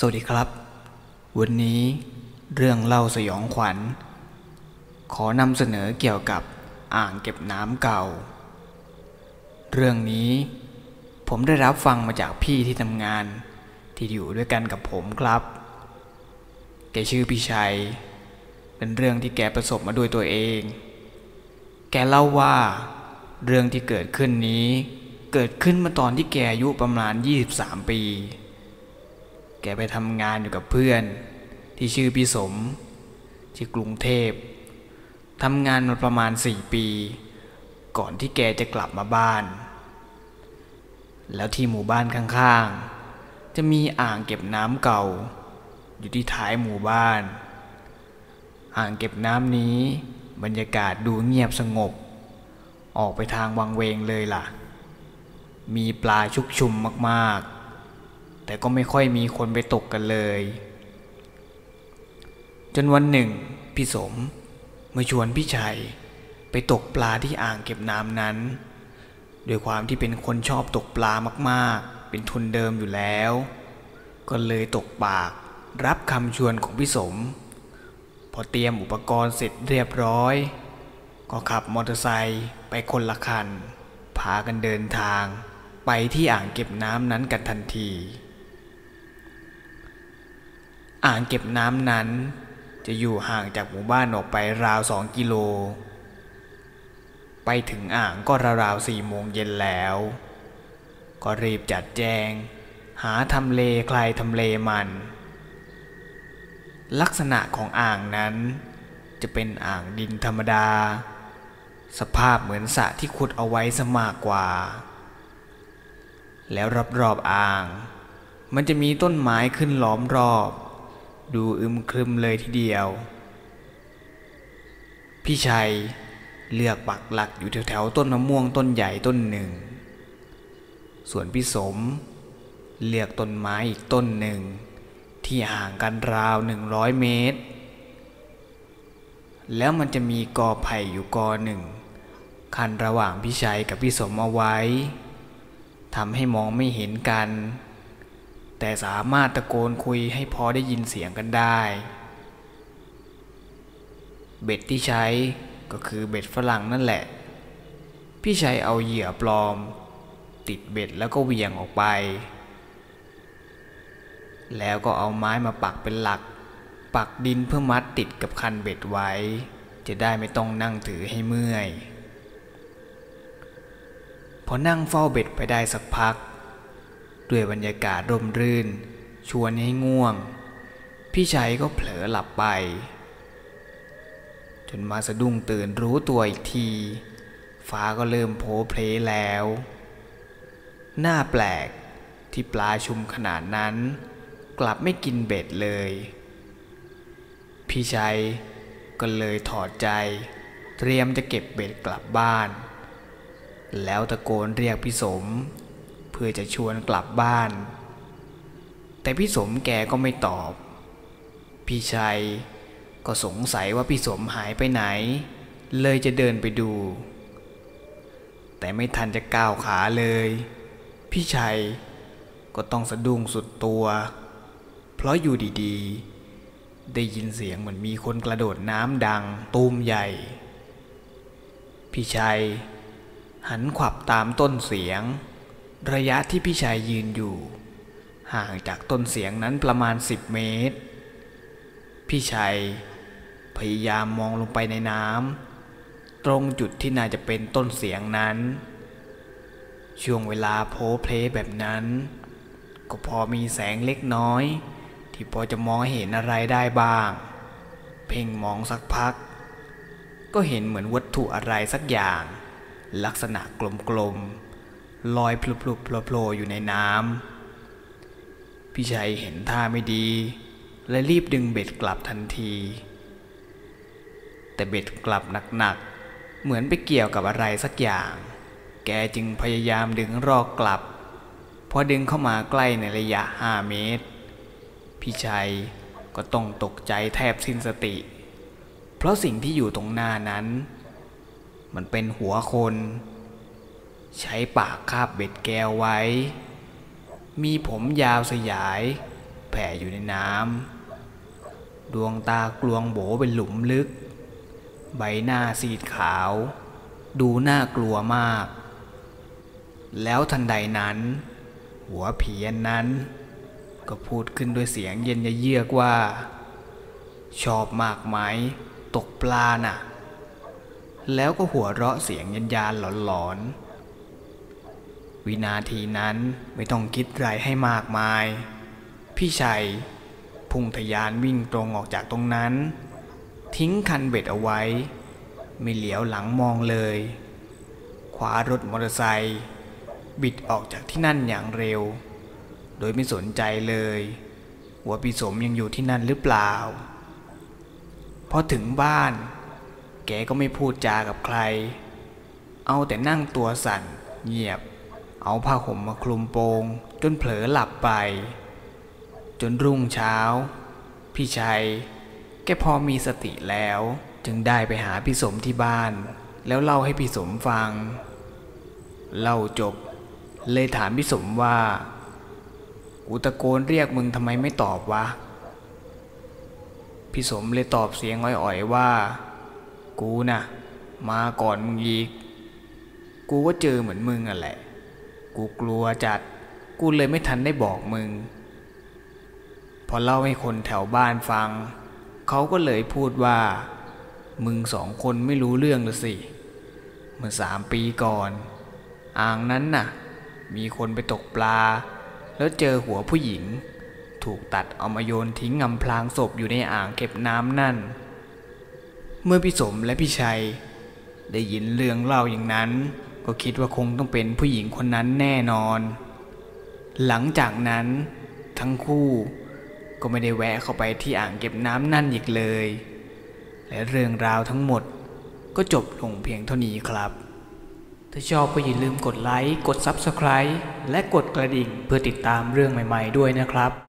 สวัสดีครับ วันนี้เรื่องเล่าสยองขวัญ ขอนำเสนอเกี่ยวกับอ่างเก็บน้ำเก่า เรื่องนี้ผมได้รับฟังมาจากพี่ที่ทำงาน ที่อยู่ด้วยกันกับผมครับ แกชื่อพี่ชัย เป็นเรื่องที่แกประสบมาด้วยตัวเอง แกเล่าว่า เรื่องที่เกิดขึ้นนี้ เกิดขึ้นมื่อตอนที่แกอายุประมาณ 23 ปี แกไปทำงานอยู่กับเพื่อน ที่ชื่อพี่สม ที่กรุงเทพทำงานมาประมาณ4ปี ก่อนที่แกจะกลับมาบ้าน แล้วที่หมู่บ้านข้างๆ จะมีอ่างเก็บน้ำเก่า อยู่ที่ท้ายหมู่บ้าน อ่างเก็บน้ำนี้บรรยากาศดูเงียบสงบ ออกไปทางวังเวงเลยล่ะ มีปลาชุกชุมมากๆ แต่ก็ไม่ค่อยมีคนไปตกกันเลย จนวันหนึ่ง พี่สมมาชวนพี่ชัยไปตกปลาที่อ่างเก็บน้ำนั้นโดยความที่เป็นคนชอบตกปลามากๆ เป็นทุนเดิมอยู่แล้ว ก็เลยตกปากรับคำชวนของพี่สม พอเตรียมอุปกรณ์เสร็จเรียบร้อย ก็ขับมอเตอร์ไซค์ไปคนละคัน พากันเดินทาง ไปที่อ่างเก็บน้ำนั้นกันทันที อ่างเก็บน้ำนั้น จะอยู่ห่างจากหมู่บ้านออกไปราวสองกิโล ไปถึงอ่างก็ราวๆสี่โมงเย็นแล้ว ก็รีบจัดแจง หาทำเลใครทำเลมัน ลักษณะของอ่างนั้น จะเป็นอ่างดินธรรมดา สภาพเหมือนสระที่ขุดเอาไว้สมากกว่า แล้วรอบๆอ่างมันจะมีต้นไม้ขึ้นล้อมรอบ ดูอึมครึมเลยทีเดียว พี่ชัยเลือกปักหลักอยู่แถวๆต้นมะม่วงต้นใหญ่ต้นหนึ่ง ส่วนพี่สม เลือกต้นไม้อีกต้นหนึ่ง ที่ห่างกันราวหนึ่งร้อยเมตร แล้วมันจะมีกอไผ่อยู่กอหนึ่ง คันระหว่างพี่ชัยกับพี่สมเอาไว้ทำให้มองไม่เห็นกัน แต่สามารถตะโกนคุยให้พอได้ยินเสียงกันได้ เบ็ดที่ใช้ก็คือเบ็ดฝรั่งนั่นแหละ พี่ชัยเอาเหยื่อปลอม ติดเบ็ดแล้วก็เหวี่ยงออกไป แล้วก็เอาไม้มาปักเป็นหลัก ปักดินเพื่อมัดติดกับคันเบ็ดไว้ จะได้ไม่ต้องนั่งถือให้เมื่อย พอนั่งเฝ้าเบ็ดไปได้สักพัก ด้วยบรรยากาศร่มรื่น ชวนให้ง่วง พี่ชัยก็เผลอหลับไป จนมาสะดุ้งตื่นรู้ตัวอีกที ฟ้าก็เริ่มโผล่เพลแล้ว หน้าแปลกที่ปลาชุมขนาดนั้น กลับไม่กินเบ็ดเลย พี่ชัยก็เลยถอดใจ เตรียมจะเก็บเบ็ดกลับบ้าน แล้วตะโกนเรียกพี่สม พื่อจะชวนกลับบ้าน แต่พี่สมแกก็ไม่ตอบ พี่ชัยก็สงสัยว่าพี่สมหายไปไหน เลยจะเดินไปดู แต่ไม่ทันจะก้าวขาเลย พี่ชัยก็ต้องสะดุ้งสุดตัว เพราะอยู่ดีๆ ได้ยินเสียงเหมือนมีคนกระโดดน้ำดังตูมใหญ่ พี่ชัยหันขวับตามต้นเสียง ระยะที่พี่ชัยยืนอยู่ ห่างจากต้นเสียงนั้นประมาณสิบเมตร พี่ชัยพยายามมองลงไปในน้ำตรงจุดที่น่าจะเป็นต้นเสียงนั้น ช่วงเวลาโพเพลแบบนั้น ก็พอมีแสงเล็กน้อย ที่พอจะมองเห็นอะไรได้บ้าง เพ่งมองสักพัก ก็เห็นเหมือนวัตถุอะไรสักอย่าง ลักษณะกลมๆ ลอยพลุบๆโผล่อยู่ในน้ำพี่ชัยเห็นท่าไม่ดี และรีบดึงเบ็ดกลับทันที แต่เบ็ดกลับหนักๆ เหมือนไปเกี่ยวกับอะไรสักอย่าง แกจึงพยายามดึงรอกกลับพอดึงเข้ามาใกล้ในระยะห้าเมตร พี่ชัยก็ต้องตกใจแทบสิ้นสติ เพราะสิ่งที่อยู่ตรงหน้านั้น มันเป็นหัวคน ใช้ปากคาบเบ็ดแก้วไว้ มีผมยาวสยาย แผ่อยู่ในน้ำ ดวงตากลวงโบเป็นหลุมลึก ใบหน้าซีดขาว ดูน่ากลัวมาก แล้วทันใดนั้น หัวผีนนั้น ก็พูดขึ้นด้วยเสียงเย็นเยือกว่า ชอบมากไหมตกปลาน่ะ แล้วก็หัวเราะเสียงยันยานหลอนๆ วินาทีนั้นไม่ต้องคิดไรให้มากมาย พี่ชัย พุ่งทะยานวิ่งตรงออกจากตรงนั้น ทิ้งคันเบ็ดเอาไว้ ไม่เหลียวหลังมองเลย ขวารถมอเตอร์ไซค์บิดออกจากที่นั่นอย่างเร็ว โดยไม่สนใจเลยว่าพี่สมยังอยู่ที่นั่นหรือเปล่าพอถึงบ้าน แกก็ไม่พูดจากับใคร เอาแต่นั่งตัวสั่นเงียบ เอาผ้าห่มมาคลุมโปง จนเผลอหลับไป จนรุ่งเช้า พี่ชัย แกพอมีสติแล้ว จึงได้ไปหาพี่สมที่บ้าน แล้วเล่าให้พี่สมฟัง เล่าจบ เลยถามพี่สมว่ากูตะโกนเรียกมึงทำไมไม่ตอบวะ พี่สมเลยตอบเสียงอ่อยๆว่า กูน่ะ มาก่อนมึงอีก กูก็เจอเหมือนมึงอะแหละ กูกลัวจัด กูเลยไม่ทันได้บอกมึง พอเล่าให้คนแถวบ้านฟัง เขาก็เลยพูดว่า มึงสองคนไม่รู้เรื่องละสิ เมื่อสามปีก่อน อ่างนั้นน่ะ มีคนไปตกปลา แล้วเจอหัวผู้หญิง ถูกตัดเอามาโยนทิ้งงำพลางศพอยู่ในอ่างเก็บน้ำนั่น เมื่อพี่สมและพี่ชัย ได้ยินเรื่องเล่าอย่างนั้น ก็คิดว่าคงต้องเป็นผู้หญิงคนนั้นแน่นอน หลังจากนั้นทั้งคู่ก็ไม่ได้แวะเข้าไปที่อ่างเก็บน้ำนั่นอีกเลย และเรื่องราวทั้งหมดก็จบลงเพียงเท่านี้ครับ ถ้าชอบก็อย่าลืมกดไลค์ กด Subscribe และกดกระดิ่งเพื่อติดตามเรื่องใหม่ ๆ ด้วยนะครับ